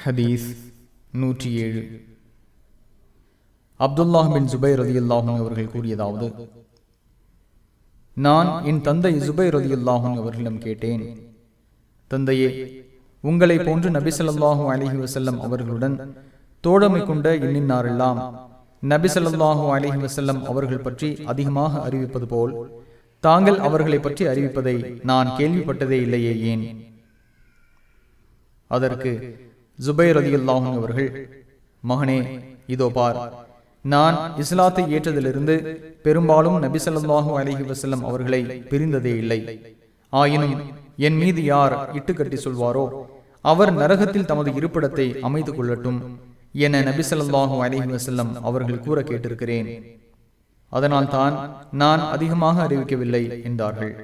ஹதீஸ் நூற்றி ஏழு அப்துல்லாஹ் பின் ஜுபைர் ரதி அல்லாஹும் அவர்கள் கூறியதாவது நான் என் தந்தை ஜுபைர் ரதி அல்லாஹும் அவர்களிடம் கேட்டேன். தந்தையே உங்களை போன்று நபிசல்லாஹூ அலஹி வசல்லம் அவர்களுடன் தோழமை கொண்ட எண்ணினாரெல்லாம் நபிசல்லாஹூ அலஹி வசல்லம் அவர்கள் பற்றி அதிகமாக அறிவிப்பது போல் தாங்கள் அவர்களை பற்றி அறிவிப்பதை நான் கேள்விப்பட்டதே இல்லையே ஏன்? அதற்கு ஜுபைர் அலி அவர்கள் மகனே இதோ பார். நான் இஸ்லாத்தை ஏற்றதிலிருந்து பெரும்பாலும் நபி அலஹி வசல்லம் அவர்களை பிரிந்ததே இல்லை. ஆயினும் என் மீது யார் இட்டுக்கட்டி சொல்வாரோ அவர் நரகத்தில் தமது இருப்பிடத்தை அமைத்துக் கொள்ளட்டும் என நபி அலஹி வசல்லம் அவர்கள் கூற கேட்டிருக்கிறேன். அதனால் தான் நான் அதிகமாக அறிவிக்கவில்லை என்றார்கள்.